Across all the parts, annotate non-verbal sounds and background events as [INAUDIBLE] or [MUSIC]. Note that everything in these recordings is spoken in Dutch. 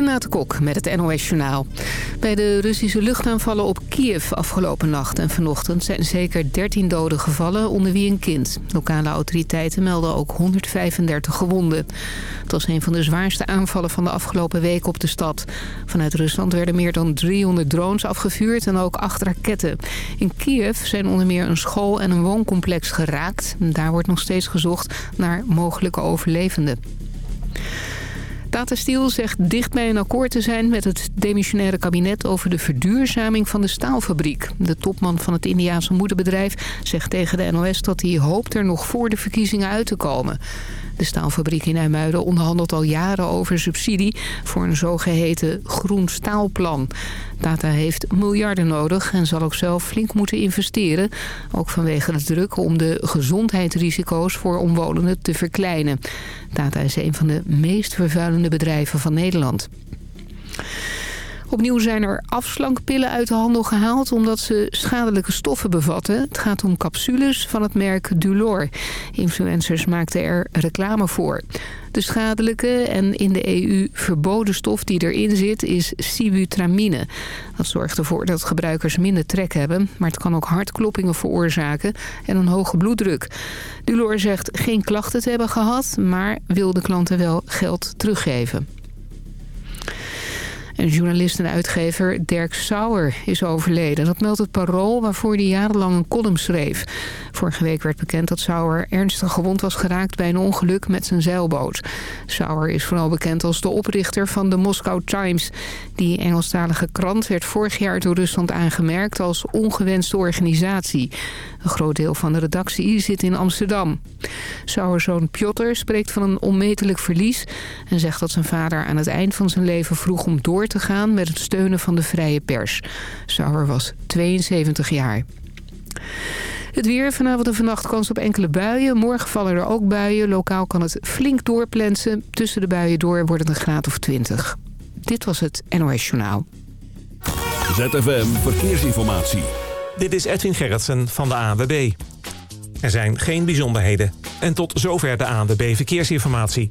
Renate Kok met het NOS Journaal. Bij de Russische luchtaanvallen op Kiev afgelopen nacht en vanochtend... zijn zeker 13 doden gevallen, onder wie een kind. Lokale autoriteiten melden ook 135 gewonden. Het was een van de zwaarste aanvallen van de afgelopen week op de stad. Vanuit Rusland werden meer dan 300 drones afgevuurd en ook acht raketten. In Kiev zijn onder meer een school en een wooncomplex geraakt. Daar wordt nog steeds gezocht naar mogelijke overlevenden. Tata Steel zegt dicht bij een akkoord te zijn met het demissionaire kabinet over de verduurzaming van de staalfabriek. De topman van het Indiaanse moederbedrijf zegt tegen de NOS dat hij hoopt er nog voor de verkiezingen uit te komen. De staalfabriek in IJmuiden onderhandelt al jaren over subsidie voor een zogeheten groen staalplan. Tata heeft miljarden nodig en zal ook zelf flink moeten investeren. Ook vanwege de druk om de gezondheidsrisico's voor omwonenden te verkleinen. Tata is een van de meest vervuilende bedrijven van Nederland. Opnieuw zijn er afslankpillen uit de handel gehaald omdat ze schadelijke stoffen bevatten. Het gaat om capsules van het merk Dulor. Influencers maakten er reclame voor. De schadelijke en in de EU verboden stof die erin zit is sibutramine. Dat zorgt ervoor dat gebruikers minder trek hebben, maar het kan ook hartkloppingen veroorzaken en een hoge bloeddruk. Dulor zegt geen klachten te hebben gehad, maar wil de klanten wel geld teruggeven. En journalist en uitgever Dirk Sauer is overleden. Dat meldt het Parool waarvoor hij jarenlang een column schreef. Vorige week werd bekend dat Sauer ernstig gewond was geraakt bij een ongeluk met zijn zeilboot. Sauer is vooral bekend als de oprichter van de Moscow Times. Die Engelstalige krant werd vorig jaar door Rusland aangemerkt als ongewenste organisatie. Een groot deel van de redactie zit in Amsterdam. Sauers zoon Piotr spreekt van een onmetelijk verlies... en zegt dat zijn vader aan het eind van zijn leven vroeg om door te gaan... met het steunen van de vrije pers. Sauer was 72 jaar. Het weer vanavond en vannacht kans op enkele buien. Morgen vallen er ook buien. Lokaal kan het flink doorplensen. Tussen de buien door wordt het een graad of 20. Dit was het NOS Journaal. ZFM Verkeersinformatie. Dit is Edwin Gerritsen van de ANWB. Er zijn geen bijzonderheden. En tot zover de ANWB Verkeersinformatie.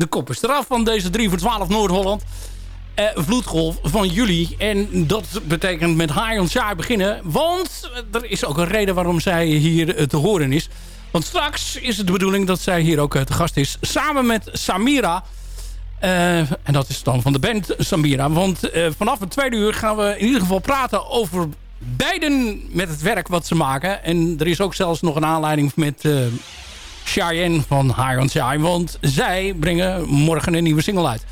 De kop is eraf van deze 3 voor 12 Noord-Holland. Eh, vloedgolf van juli. En dat betekent met High on Shy beginnen. Want er is ook een reden waarom zij hier eh, te horen is. Want straks is het de bedoeling dat zij hier ook eh, te gast is. Samen met Samira. En dat is dan van de band Samira. Want vanaf het tweede uur gaan we in ieder geval praten over beiden met het werk wat ze maken. En er is ook zelfs nog een aanleiding met Cheyenne van High on Shy. Want zij brengen morgen een nieuwe single uit.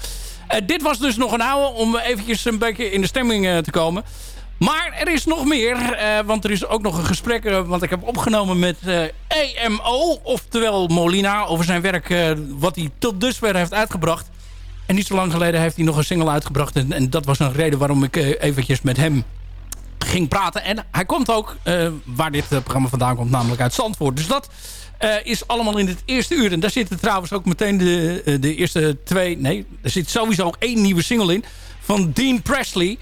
Eh, dit was dus nog een oude om eventjes een beetje in de stemming eh, te komen. Maar er is nog meer, eh, want er is ook nog een gesprek... wat ik heb opgenomen met EMO, oftewel Molina... over zijn werk wat hij tot dusver heeft uitgebracht. En niet zo lang geleden heeft hij nog een single uitgebracht. En, en dat was een reden waarom ik eventjes met hem ging praten. En hij komt ook waar dit programma vandaan komt, namelijk uit Zandvoort. Dus dat eh, is allemaal in het eerste uur. En daar zitten trouwens ook meteen de, eh, de eerste twee... Nee, er zit sowieso één nieuwe single in van Dean Presley...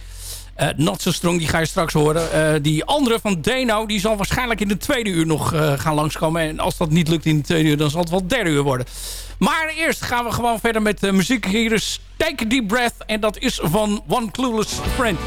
Eh, Not So Strong, die ga je straks horen. Die andere van Dano, die zal waarschijnlijk in de tweede uur nog gaan langskomen. En als dat niet lukt in de tweede uur, dan zal het wel derde uur worden. Maar eerst gaan we gewoon verder met de muziek. Hier is Take a Deep Breath. En dat is van One Clueless Friend.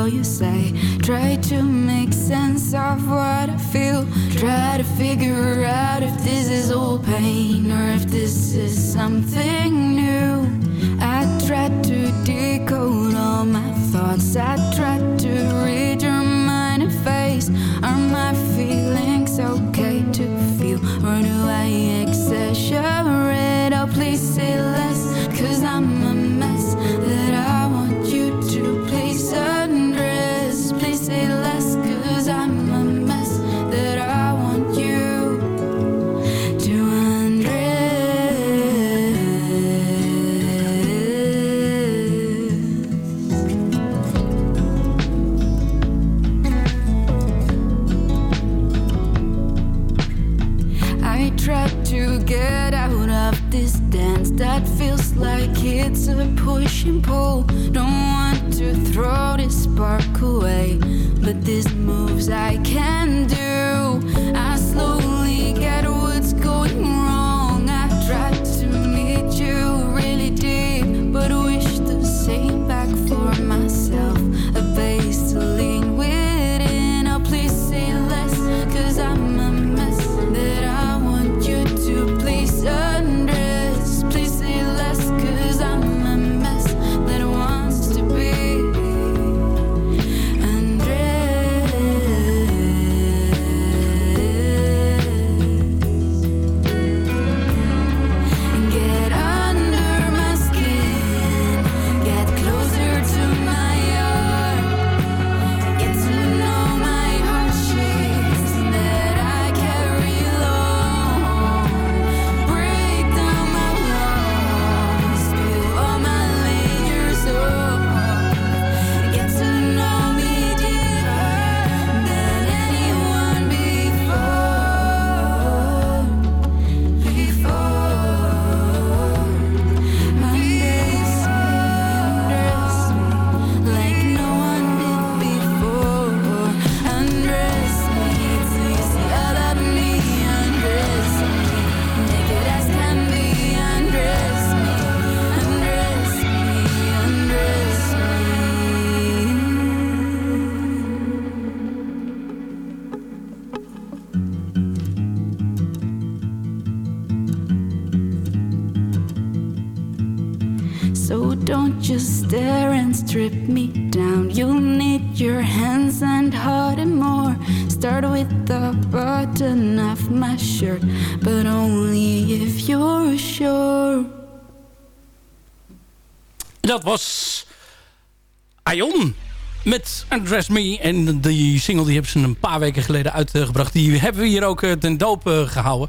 All you say. Try to make sense of what I feel. Try to figure out if this is all pain or if this is something new. I tried to decode and pull. Don't want to throw this spark away, but these moves I can strip me down. You'll need your hands and heart and more. Start with the button of my shirt, but only if you're sure. Dat was Aion met Undress Me. En die single die hebben ze een paar weken geleden uitgebracht. Die hebben we hier ook eh, ten doop eh, gehouden.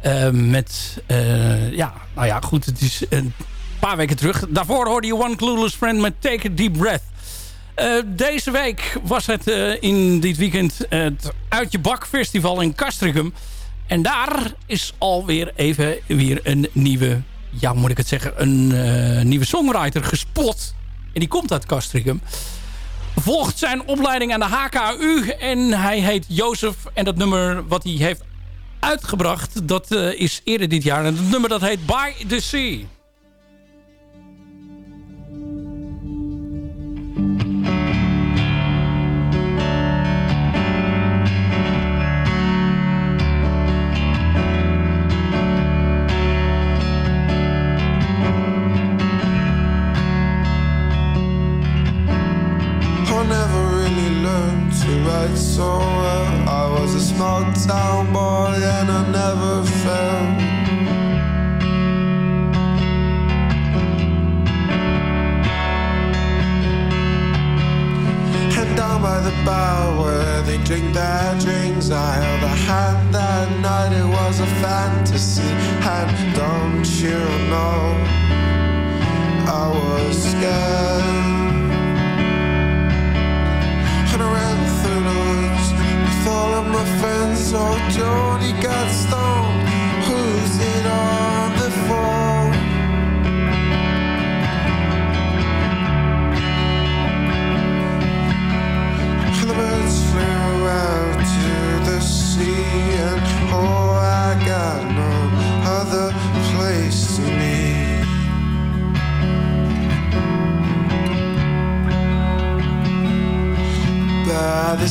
Eh, met, eh, ja, nou ja, goed, het is een paar weken terug. Daarvoor hoorde je One Clueless Friend met Take a Deep Breath. Eh, deze week was het eh, in dit weekend het Uit Je Bak Festival in Castricum. En daar is alweer even weer een nieuwe, ja moet ik het zeggen, een eh, nieuwe songwriter gespot. En die komt uit Castricum. Volgt zijn opleiding aan de HKU en hij heet Jozef. En dat nummer wat hij heeft uitgebracht, dat is eerder dit jaar. En het nummer dat heet By the Sea. So got stoned. Who's it on the phone? And the birds flew out to the sea, and oh, I got no other place to be. By the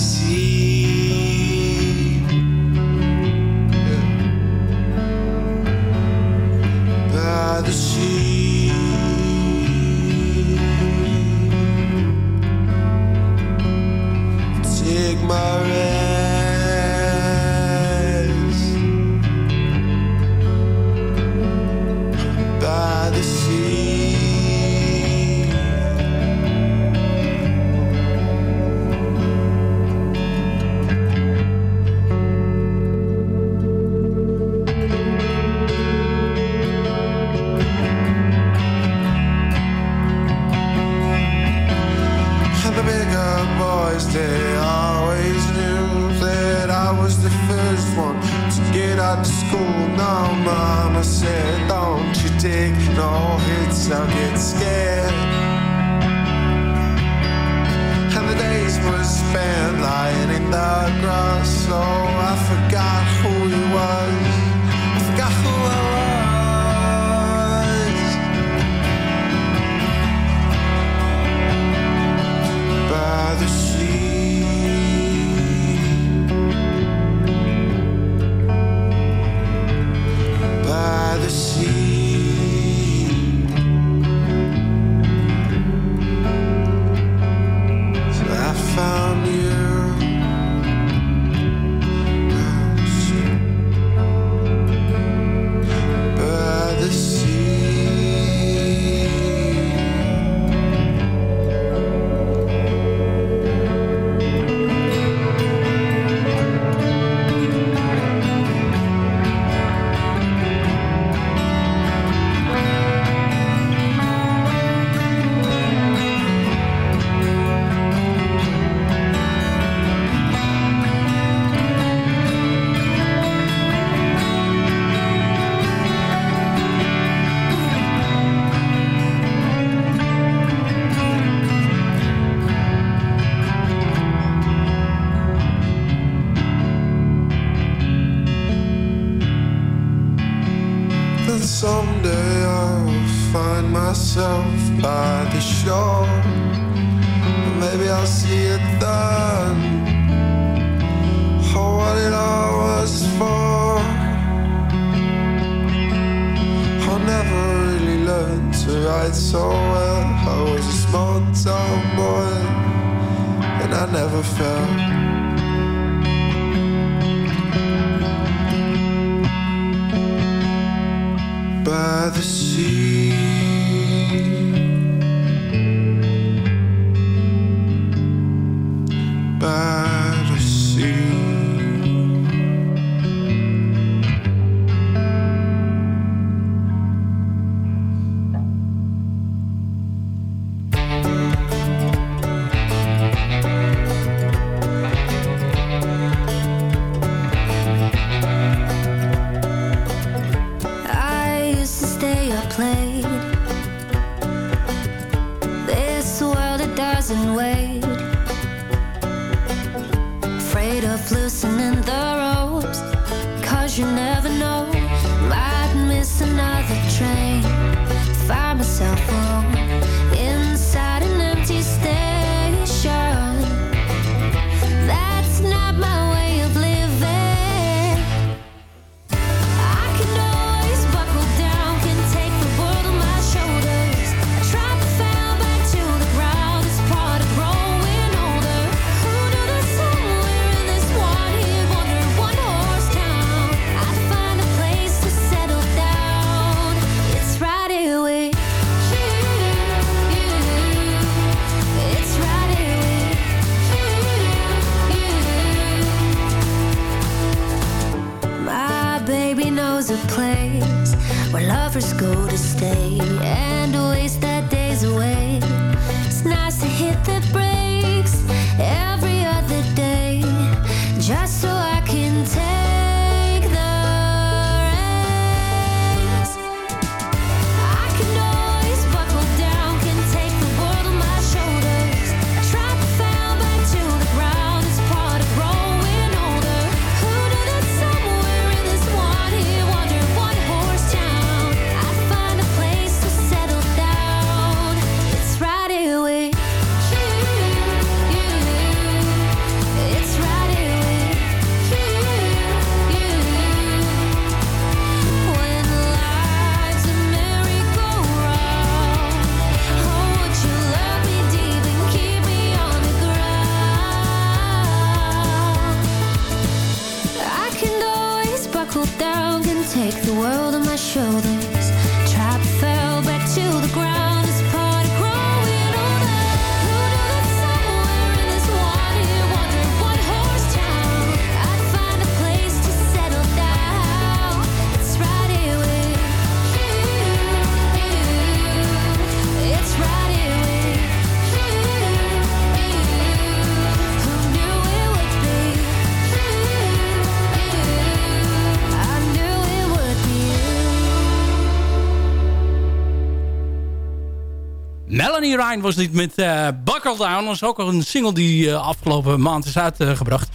Melanie Ryan was dit met uh, Buckle Down. Dat is ook een single die uh, afgelopen maand is uitgebracht.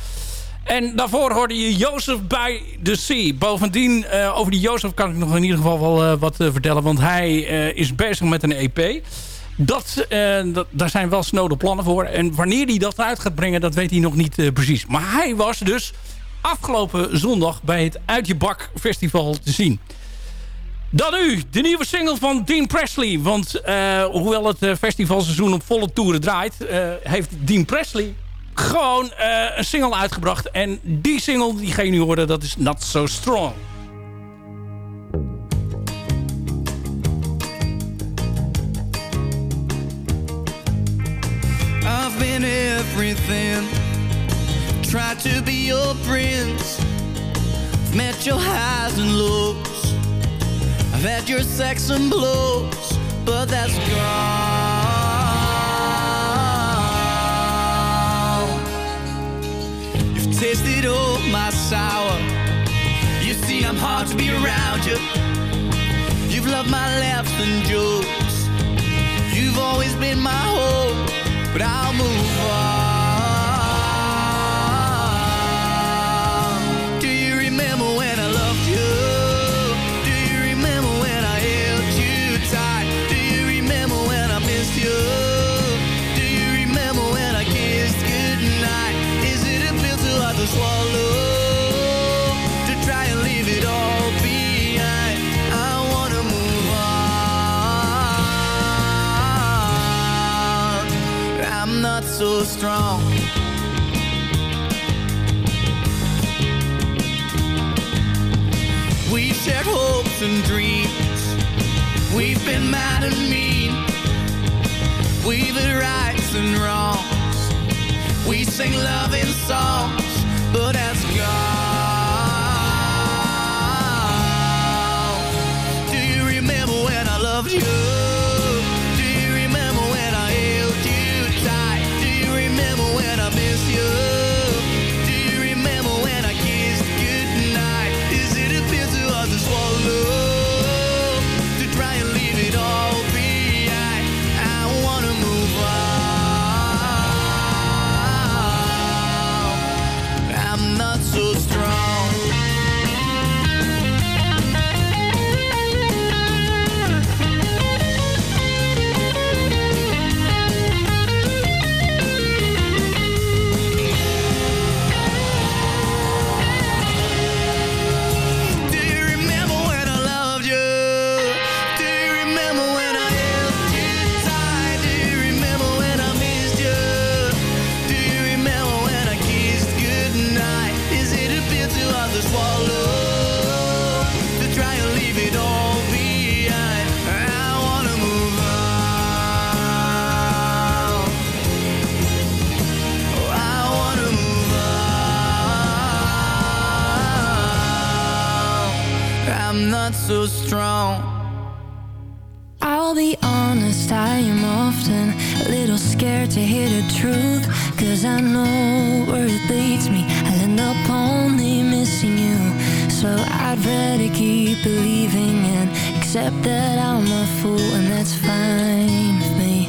en daarvoor hoorde je Jozef bij The Sea. Bovendien, uh, over die Jozef kan ik nog in ieder geval wel wat vertellen. Want hij is bezig met een EP. Dat, dat, daar zijn wel snode plannen voor. En wanneer hij dat uit gaat brengen, dat weet hij nog niet precies. Maar hij was dus afgelopen zondag bij het Uit Je Bak Festival te zien. Dan nu, de nieuwe single van Dean Presley. Want uh, hoewel het uh, festivalseizoen op volle toeren draait... Uh, heeft Dean Presley gewoon een single uitgebracht. En die single, die ga je nu horen, dat is Not So Strong. I've been everything Tried to be your prince Met your highs and lows I've had your sex and blows, but that's gone. You've tasted all my sour. You see, I'm hard to be around you. You've loved my laughs and jokes. You've always been my hope, but I'll move on. So strong. We've shared hopes and dreams. We've been mad and mean. We've had rights and wrongs. We sing loving songs, but that's gone. Do you remember when I loved you? So strong. I'll be honest, I am often a little scared to hear the truth. Cause I know where it leads me. I'll end up only missing you. So I'd rather keep believing and accept that I'm a fool, and that's fine with me.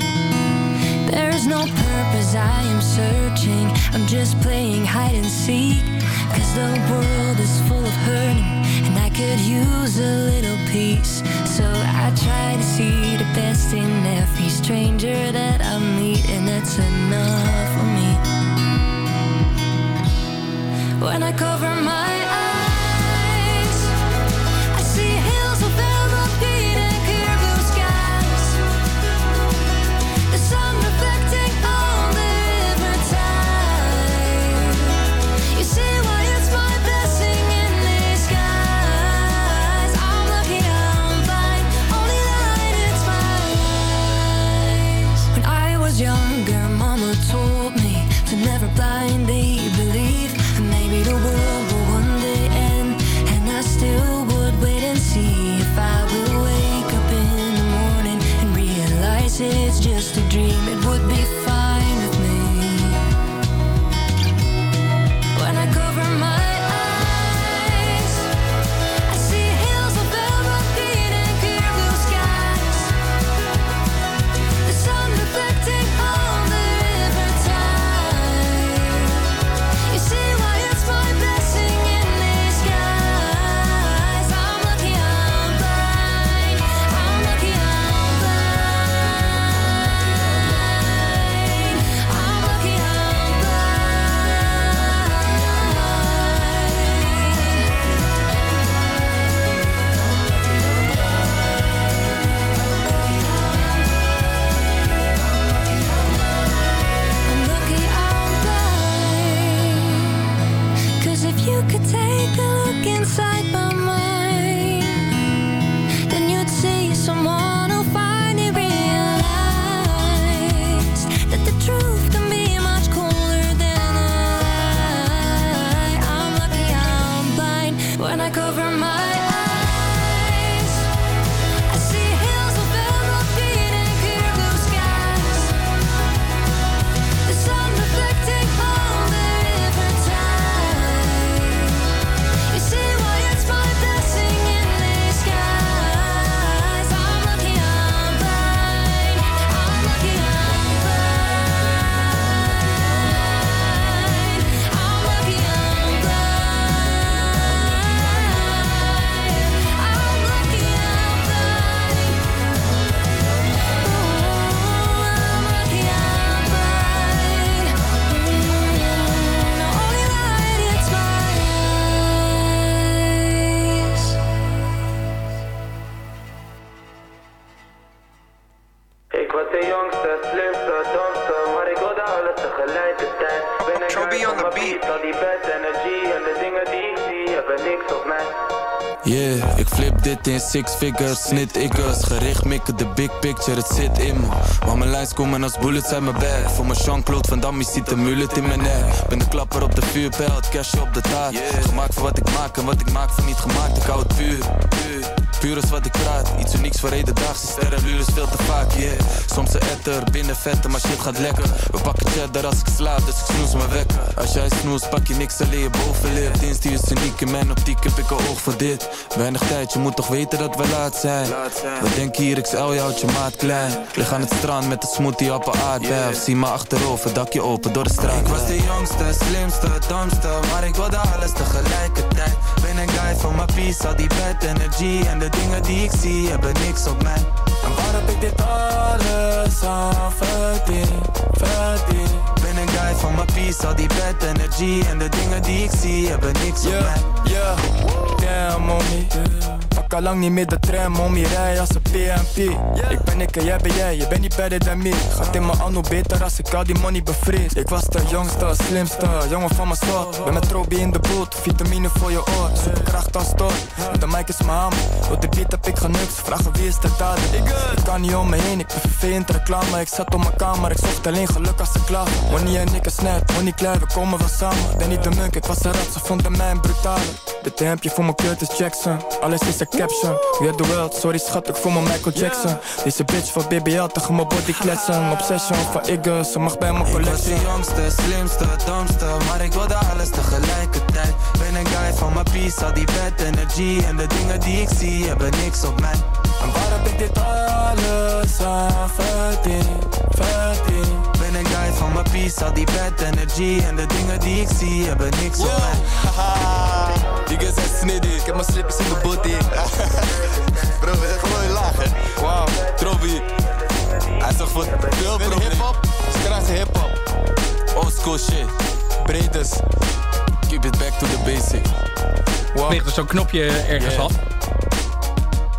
There's no purpose, I am searching. I'm just playing hide and seek. Cause the world is full of hurting, and I could use a little peace. So I try to see the best in every stranger that I meet, and that's enough for me. When I cover my could take a look inside my six figures, snit ikkers Gericht mikken, de big picture, het zit in me. Maar mijn lijns komen als bullets uit mijn bag. Voor mijn Jean-Claude Van Damme, ziet de mullet in mijn nek. Ben de klapper op de vuurpijl, het cashje op de taart. Gemaakt voor wat ik maak en wat ik maak voor niet gemaakt. Ik hou het puur, puur Puur is wat ik praat, iets unieks voor hedendaagse sterren is veel te vaak, yeah Soms een etter, binnen vetten, maar shit gaat lekker. We pakken cheddar als ik slaap, dus ik snoes me wekker Als jij snoest, pak je niks alleen je bovenlip Dienst die is uniek, in mijn optiek heb ik een oog voor dit. Weinig tijd, je moet toch weten dat we laat zijn. We denken hier XL, je houdt je maat klein. Lig aan het strand met een smoothie op een aardbei. Of zie me achterover, dakje open door de straat. Ik was de jongste, slimste, domste Maar ik wilde alles tegelijkertijd. Ben een guy van mijn peace, al die bad energy En de dingen die ik zie hebben niks op mij En waar heb ik dit alles aan verdiend, verdiend Van mijn peace, al die bad energy En de dingen die ik zie hebben niks op mij. Yeah, damn mommy. Pak al lang niet meer de tram, mommy Rij als een PMP Ik ben ik en jij ben jij, je bent niet better dan me. Gaat in mijn anno beter als ik al die money bevries Ik was de jongste, slimste, jongen van mijn soort. Ben met Trobi in de boot, vitamine voor je oor. Superkracht als stoot, de mic is mijn hamer Op de beat heb ik genukt, ze vragen wie is de dader? Ik kan niet om me heen, ik ben vervelend reclame. Ik zat op mijn kamer, ik zocht alleen geluk als ik klaar Money en ik is net, money klein, we komen wel samen. Ben niet de munk, ik was een rat, ze vonden mij een brutale Dit hemdje voor mijn Curtis Jackson, alles is een caption. We are the world, sorry schat, ik voel me Michael Jackson. Deze bitch van BBL tegen mijn body kletsen. Obsession van Iggy, ze mag bij mijn Ik was collectie. de jongste, slimste, domste Maar ik wilde alles tegelijkertijd. Ben een guy van mijn peace, al die bad energy En de dingen die ik zie hebben niks op mij. En waar heb ik dit alles aan? Verdiend, verdiend. een van mijn peace, al die bad energy En de dingen die ik zie hebben niks op mij. Haha, die guys zijn sniddy, ik heb mijn slippers in de body. [LAUGHS] Bro, we zijn gewoon hè. Wauw, Trobi. Hij zegt voor veel bro hip-hop, straatse hip-hop. Old school shit. Breeders Keep it back to the basic. Er ligt er zo'n knopje ergens af.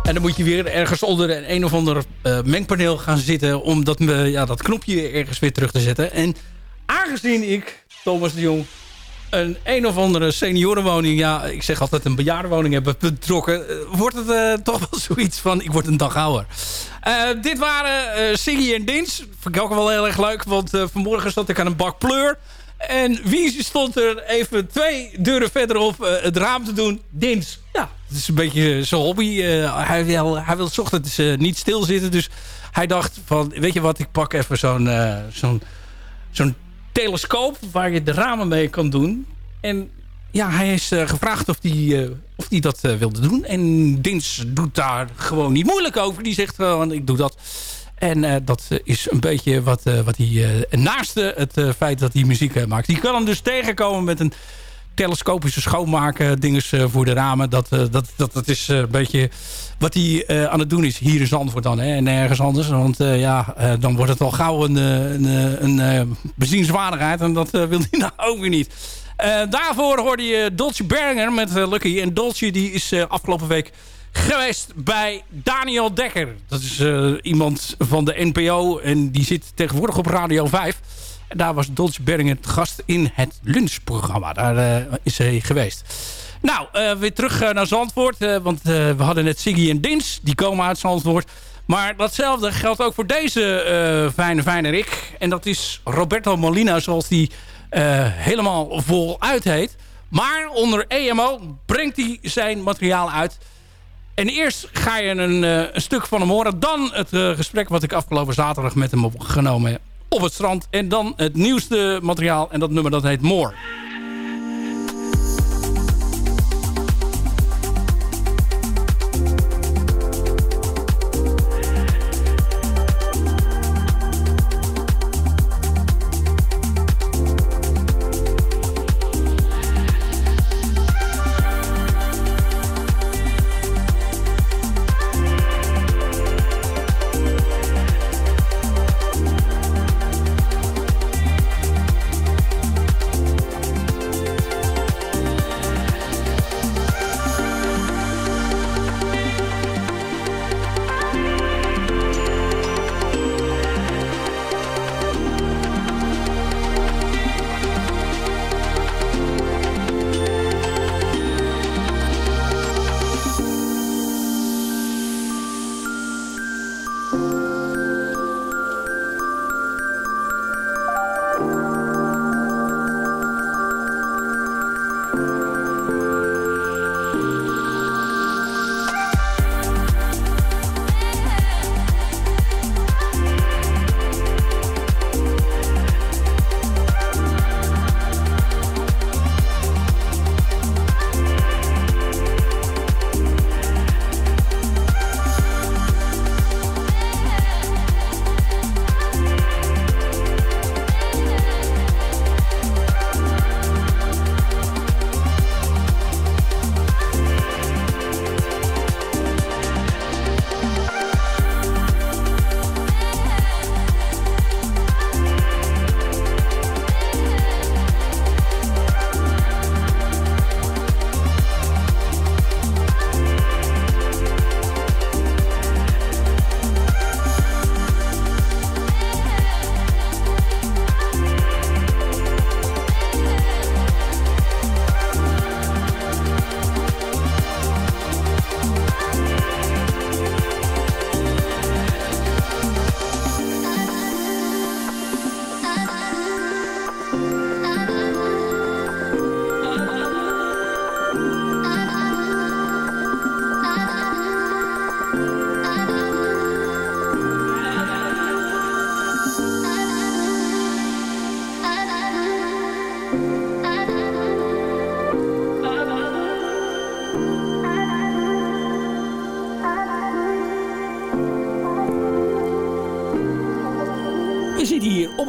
En dan moet je weer ergens onder een, een of ander eh, mengpaneel gaan zitten... om dat, me, ja, dat knopje ergens weer terug te zetten. En aangezien ik, Thomas de Jong... een een of andere seniorenwoning... ja, ik zeg altijd een bejaardenwoning heb betrokken... eh, wordt het eh, toch wel [LAUGHS] zoiets van... ik word een dag ouder. Eh, dit waren eh Siggy en Dins. Vond ik ook wel heel erg leuk... want eh, vanmorgen zat ik aan een bak pleur... En wie stond er even twee deuren verderop eh, het raam te doen? Dins. Ja, het is een beetje zijn hobby. Eh, hij, wil, hij wil ochtends eh, niet stilzitten. Dus hij dacht van, weet je wat, ik pak even zo'n zo'n zo'n telescoop... waar je de ramen mee kan doen. En ja, hij is gevraagd of hij of die dat wilde doen. En Dins doet daar gewoon niet moeilijk over. Die zegt gewoon, ik doe dat. En eh, dat eh, is een beetje wat, eh, wat hij... naast het feit dat hij muziek maakt. Die kan hem dus tegenkomen met een telescopische schoonmaken. Dinges voor de ramen. Dat, dat, dat, dat is een beetje wat hij aan het doen is. Hier in Zandvoort dan. Hè, en nergens anders. Want ja, dan wordt het al gauw een, een, bezienswaardigheid. En dat wil hij [LAUGHS] nou ook weer niet. Daarvoor hoorde je Dolce Berger met Lucky. En Dolce die is afgelopen week geweest bij Daniel Dekker. Dat is eh, iemand van de NPO en die zit tegenwoordig op Radio 5. En daar was Dolce Berger te gast in het lunchprogramma. Daar eh, is hij geweest. Nou, eh, weer terug naar Zandvoort. want we hadden net Siggy en Dins. Die komen uit Zandvoort. Maar datzelfde geldt ook voor deze fijne, fijne Rick. En dat is Roberto Molina, zoals die helemaal voluit heet. Maar onder EMO brengt hij zijn materiaal uit. En eerst ga je een, eh, een stuk van hem horen. Dan het eh, gesprek wat ik afgelopen zaterdag met hem opgenomen heb op het strand. En dan het nieuwste materiaal. En dat nummer dat heet More. More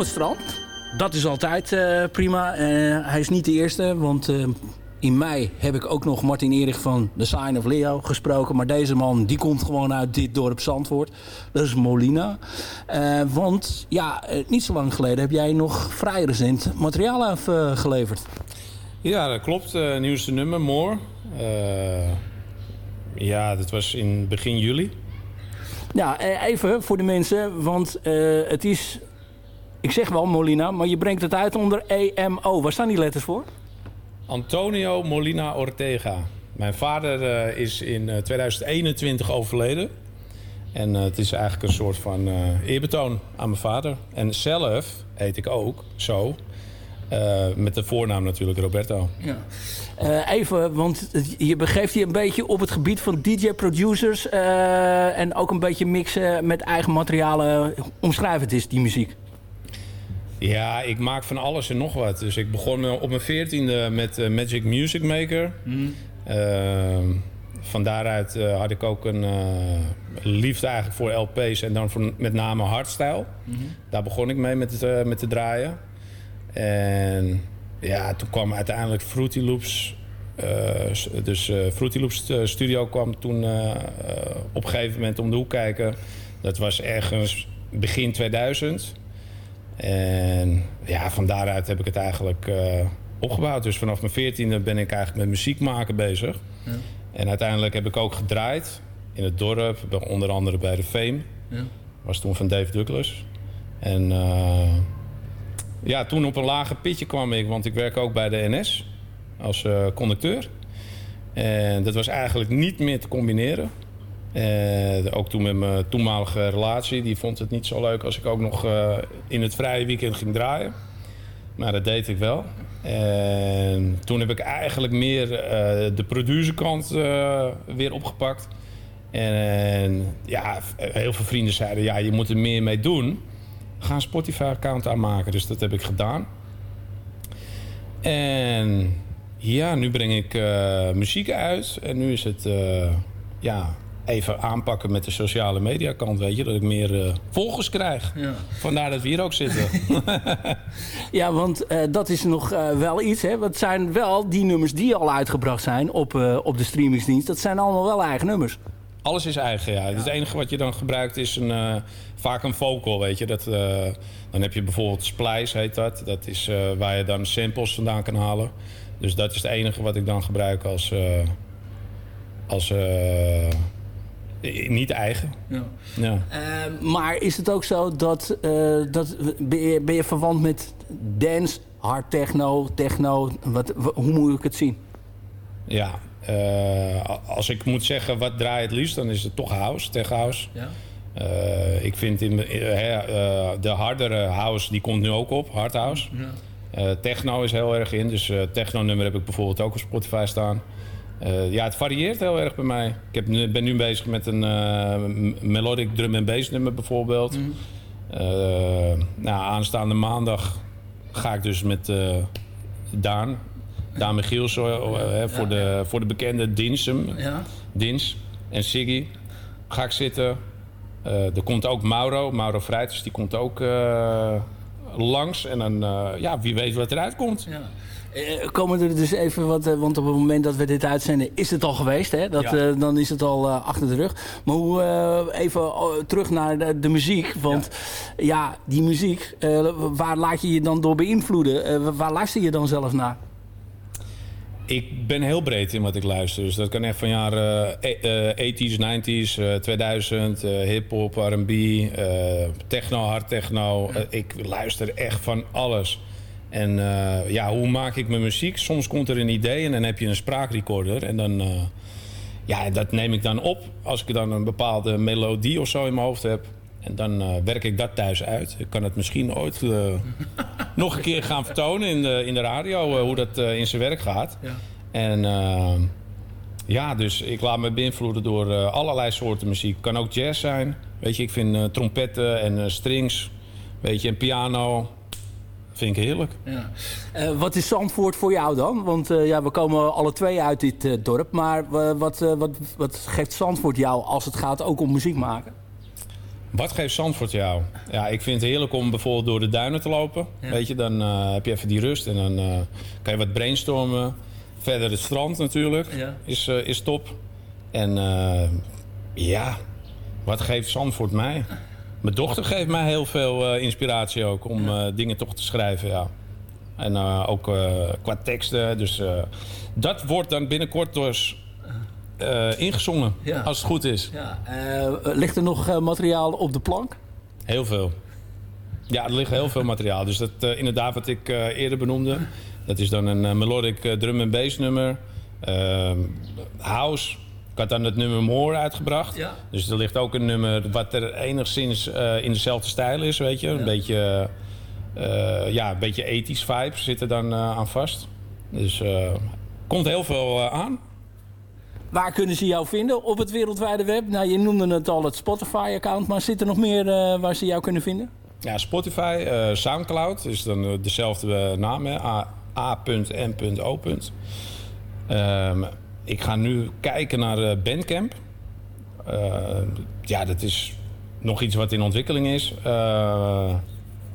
het strand. Dat is altijd eh, prima. Eh, hij is niet de eerste, want eh, in mei heb ik ook nog Martin Erich van The Sign of Leo gesproken. Maar deze man die komt gewoon uit dit dorp Zandvoort. Dat is Molina. Eh, want ja, niet zo lang geleden heb jij nog vrij recent materiaal afgeleverd. Ja, dat klopt. Eh, nieuwste nummer, More. Eh, ja, dat was in begin juli. Ja, eh, even voor de mensen, want eh, het is... Ik zeg wel Molina, maar je brengt het uit onder EMO. Waar staan die letters voor? Antonio Molina Ortega. Mijn vader eh, is in eh, 2021 overleden. En eh, het is eigenlijk een soort van eh, eerbetoon aan mijn vader. En zelf heet ik ook zo. Eh, met de voornaam natuurlijk Roberto. Ja. Eh, even, want je begeeft je een beetje op het gebied van DJ-producers... eh, en ook een beetje mixen met eigen materialen. Omschrijf het eens, die muziek. Ja, ik maak van alles en nog wat. Dus ik begon op mijn veertiende met eh, Magic Music Maker. Ehm, van daaruit eh, had ik ook een eh, liefde eigenlijk voor LP's en dan voor, met name hardstyle. Daar begon ik mee met, het, met te draaien. En ja, toen kwam uiteindelijk Fruity Loops. dus Fruity Loops Studio kwam toen op een gegeven moment om de hoek kijken. Dat was ergens begin 2000. En ja, van daaruit heb ik het eigenlijk eh, opgebouwd. Dus vanaf mijn veertiende ben ik eigenlijk met muziek maken bezig. Ja. En uiteindelijk heb ik ook gedraaid in het dorp. Onder andere bij de Fame. Ja. Was toen van Dave Douglas. En eh, ja, toen op een lager pitje kwam ik, want ik werk ook bij de NS als eh, conducteur. En dat was eigenlijk niet meer te combineren. Eh, ook toen met mijn toenmalige relatie, die vond het niet zo leuk als ik ook nog eh, in het vrije weekend ging draaien. Maar dat deed ik wel. En toen heb ik eigenlijk meer eh, de producerkant weer opgepakt. En ja, heel veel vrienden zeiden, ja, je moet er meer mee doen. Ga een Spotify-account aanmaken. Dus dat heb ik gedaan. En ja, nu breng ik muziek uit. En nu is het ja, even aanpakken met de sociale media kant, weet je. Dat ik meer eh, volgers krijg. Ja. Vandaar dat we hier ook zitten. [LAUGHS] Ja, want eh, dat is nog eh, wel iets. Hè? Het zijn wel die nummers die al uitgebracht zijn op, eh, op de streamingsdienst. Dat zijn allemaal wel eigen nummers. Alles is eigen, ja. Het enige wat je dan gebruikt is een, eh, vaak een vocal, weet je. Dat, eh, dan heb je bijvoorbeeld Splice, heet dat. Dat is eh, waar je dan samples vandaan kan halen. Dus dat is het enige wat ik dan gebruik als... eh, als eh, niet eigen. Ja. Ja. Eh, maar is het ook zo dat, eh, dat ben, je, ben je verwant met dance, hard techno, techno? Wat, hoe moet ik het zien? Ja, eh, als ik moet zeggen wat draai het liefst, dan is het toch house, tech house. Ja. Eh, ik vind in, hè, de hardere house, die komt nu ook op, hard house. Eh, techno is heel erg in, dus eh techno nummer heb ik bijvoorbeeld ook op Spotify staan. Eh, ja, het varieert heel erg bij mij. Ik heb, nu- ben nu bezig met een m- melodic drum en bass nummer bijvoorbeeld. Eh, nou, aanstaande maandag ga ik dus met Daan, Daan Michiels, voor, de, voor de bekende Dinsum, Ja. Dins en Siggy, ga ik zitten. Er komt ook Mauro, Mauro Vrijters, die komt ook langs. En dan, ja, wie weet wat eruit komt. Ja. Eh, komen er dus even wat, eh, want op het moment dat we dit uitzenden is het al geweest. Hè? Dat, Ja. eh, dan is het al eh, achter de rug. Maar hoe, eh, even oh, terug naar de, de muziek. Want ja, die muziek, eh, waar laat je je dan door beïnvloeden? Eh, waar luister je dan zelf naar? Ik ben heel breed in wat ik luister. Dus dat kan echt van jaren eh, eh, 80s, 90s, eh, 2000, eh, hip-hop, RB, eh, techno, hard techno. Eh, ik luister echt van alles. En eh, ja, hoe maak ik mijn muziek? Soms komt er een idee en dan heb je een spraakrecorder. En dan, eh, ja, dat neem ik dan op als ik dan een bepaalde melodie of zo in mijn hoofd heb. En dan eh, werk ik dat thuis uit. Ik kan het misschien ooit [LAUGHS] nog een keer gaan vertonen in de, in de radio, hoe dat in zijn werk gaat. Ja. En eh, ja, dus ik laat me beïnvloeden door allerlei soorten muziek. Kan ook jazz zijn. Weet je, ik vind trompetten en strings, weet je, en piano. Vind ik heerlijk. Ja. Eh, wat is Zandvoort voor jou dan? Want eh, ja, we komen alle twee uit dit eh, dorp. Maar wat, wat, wat geeft Zandvoort jou als het gaat ook om muziek maken? Wat geeft Zandvoort jou? Ja, ik vind het heerlijk om bijvoorbeeld door de duinen te lopen. Ja. Weet je, dan heb je even die rust en dan kan je wat brainstormen. Verder het strand natuurlijk Ja. is, is top. En ja, wat geeft Zandvoort mij? Mijn dochter geeft mij heel veel eh, inspiratie ook om eh, dingen toch te schrijven, ja. En eh, ook qua teksten. Dus dat wordt dan binnenkort dus eh, ingezongen, Ja. als het goed is. Ja. Ligt er nog materiaal op de plank? Heel veel. Ja, er ligt heel veel materiaal. Dus dat inderdaad wat ik eerder benoemde. Dat is dan een melodic drum en bass nummer. Ehm, house. Ik had dan het nummer More uitgebracht. Ja. Dus er ligt ook een nummer wat er enigszins eh, in dezelfde stijl is, weet je. Een beetje, eh, ja, een beetje ethisch vibes zitten dan eh, aan vast. Dus eh komt heel veel aan. Waar kunnen ze jou vinden op het wereldwijde web? Nou, je noemde het al het Spotify-account, maar zit er nog meer eh, waar ze jou kunnen vinden? Ja, Spotify, eh, Soundcloud is dan dezelfde naam, hè? A- A.M.O. Ehm, ik ga nu kijken naar eh, Bandcamp. Eh, ja, dat is nog iets wat in ontwikkeling is. Eh,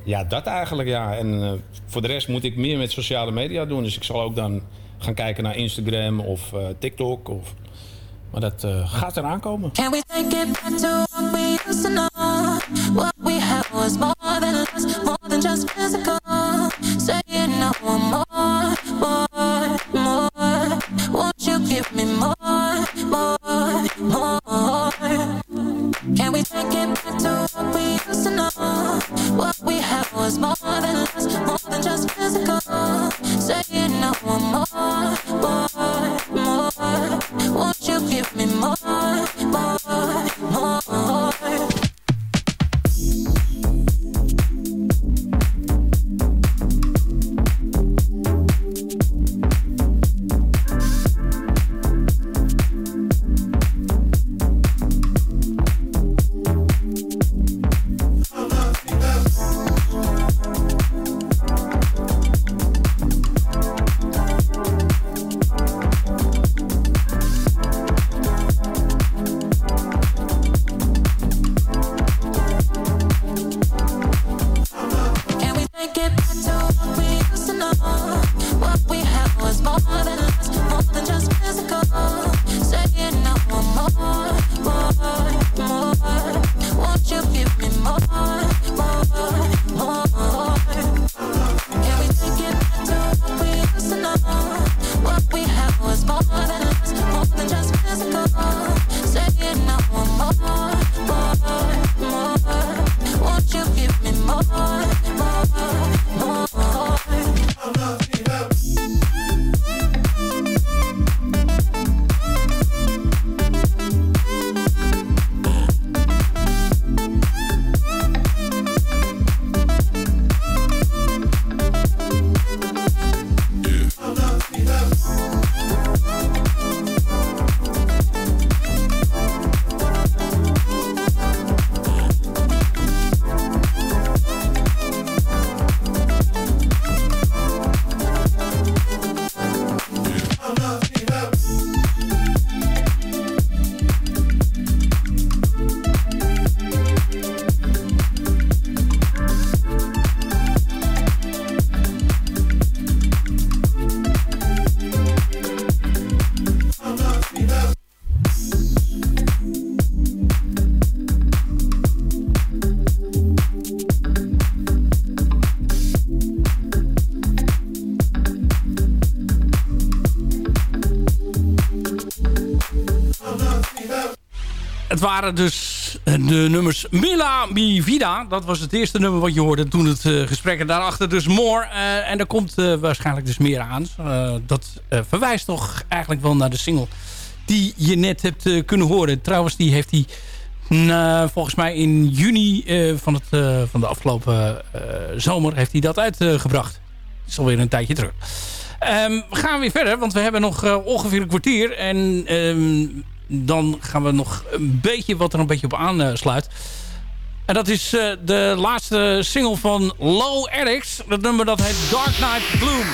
ja, dat eigenlijk, ja. En voor de rest moet ik meer met sociale media doen. Dus ik zal ook dan gaan kijken naar Instagram of TikTok. Of... Maar dat gaat eraan komen. We take it back to what we to? What we was more than more than just more. Give me more, more, more? Can we take it back to what we used to know? What we had was more than more than just physical. Saying no more, more, more. Dus de nummers Mila Mi Vida. Dat was het eerste nummer wat je hoorde toen het eh, gesprek. En daarachter dus More. Eh, en daar komt eh, waarschijnlijk dus meer aan. Eh, dat eh, verwijst toch eigenlijk wel naar de single die je net hebt eh, kunnen horen. Trouwens, die heeft hij volgens mij in juni eh, van, het, eh, van de afgelopen eh, zomer heeft hij dat uitgebracht. Dat is alweer een tijdje terug. Ehm, we gaan weer verder, want we hebben nog eh, ongeveer een kwartier. En ehm, dan gaan we nog een beetje wat er een beetje op aansluit. En dat is eh, de laatste single van Low Erics. Dat nummer dat heet Dark Knight Bloom.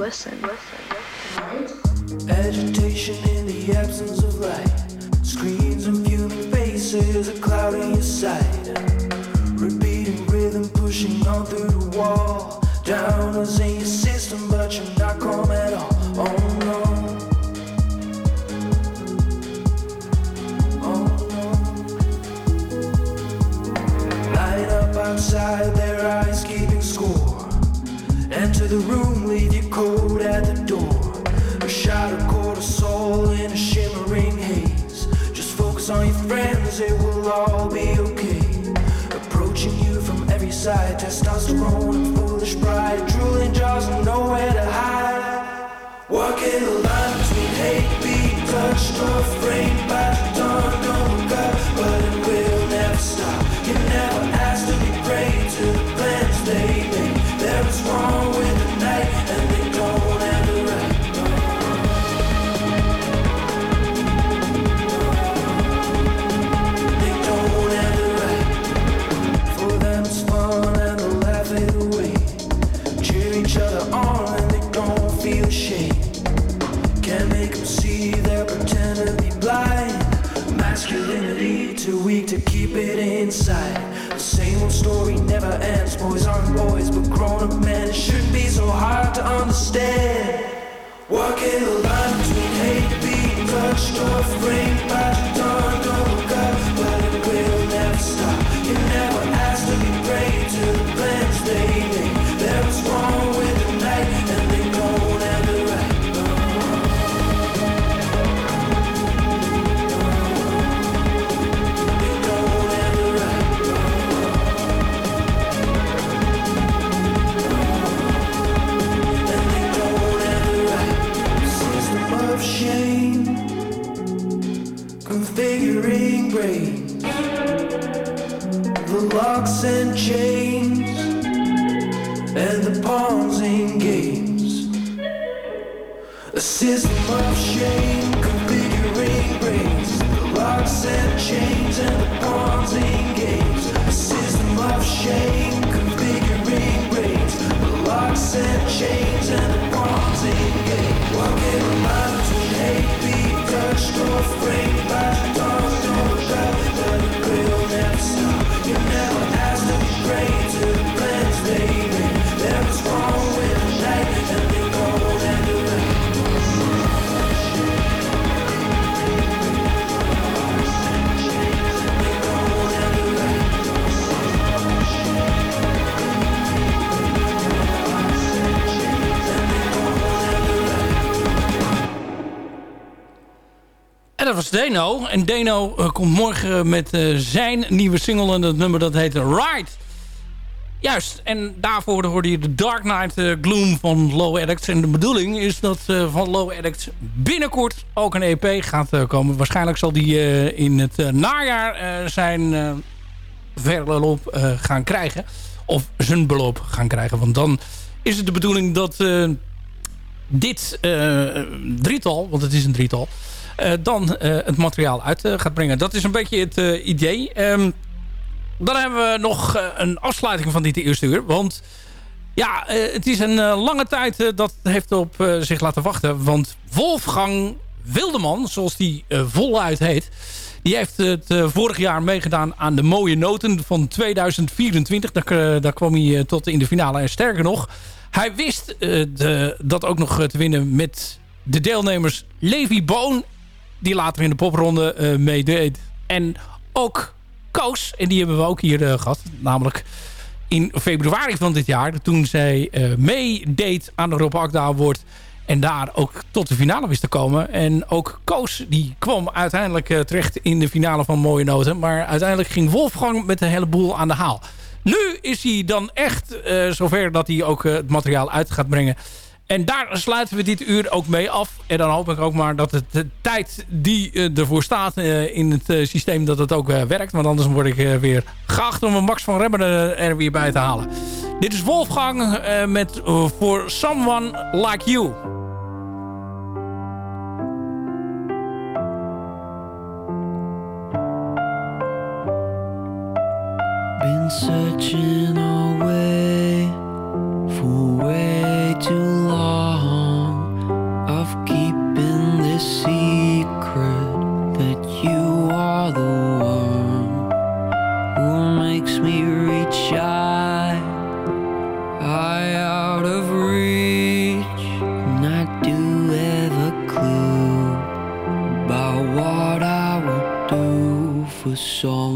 Listen. Agitation in the absence of light. Screens and fuming faces, a cloud in your sight. Repeating rhythm, pushing on through the wall. Downers in your system, but you're not calm at all. Oh no. Oh no. Light up outside, their eyes keeping score. Enter the room, starts to grow. Deno. En Deno eh, komt morgen met eh, zijn nieuwe single. En dat nummer dat heet Ride. Juist. En daarvoor hoorde je de Dark Knight eh, Gloom van Low Addicts. En de bedoeling is dat van Low Addicts binnenkort ook een EP gaat komen. Waarschijnlijk zal die in het najaar zijn verloop gaan krijgen. Of zijn beloop gaan krijgen. Want dan is het de bedoeling dat dit drietal, want het is een drietal... eh, dan eh, het materiaal uit eh, gaat brengen. Dat is een beetje het idee. Ehm, dan hebben we nog een afsluiting van dit eerste uur. Want ja, het is een lange tijd dat heeft op zich laten wachten. Want Wolfgang Wildeman, zoals die voluit heet... die heeft het vorig jaar meegedaan aan de mooie noten van 2024. Daar, daar kwam hij tot in de finale. En sterker nog, hij wist de, dat ook nog te winnen met de deelnemers Levi Boon... die later in de popronde eh, meedeed. En ook Koos, en die hebben we ook hier eh, gehad. Namelijk in februari van dit jaar. Toen zij eh, meedeed aan de Rob Akda Award. En daar ook tot de finale wist te komen. En ook Koos die kwam uiteindelijk terecht in de finale van Mooie Noten. Maar uiteindelijk ging Wolfgang met een heleboel aan de haal. Nu is hij dan echt zover dat hij ook het materiaal uit gaat brengen. En daar sluiten we dit uur ook mee af. En dan hoop ik ook maar dat het de tijd die eh, ervoor staat eh, in het eh, systeem, dat het ook werkt. Want anders word ik weer geacht om een Max van Remmen er weer bij te halen. Dit is Wolfgang met For Someone Like You. Been. 说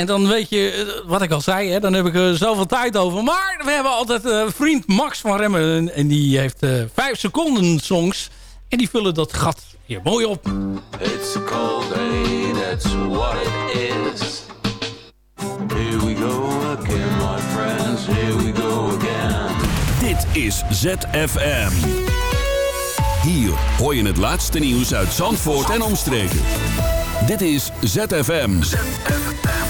en dan weet je, eh, wat ik al zei, hè, dan heb ik er zoveel tijd over. Maar we hebben altijd eh, vriend Max van Remmen. En die heeft vijf 5 seconden songs. En die vullen dat gat hier mooi op. It's cold day, what it is. Here we go again, my friends, here we go again. Dit is ZFM. Hier hoor je het laatste nieuws uit Zandvoort en omstreken. Dit is ZFM. ZFM.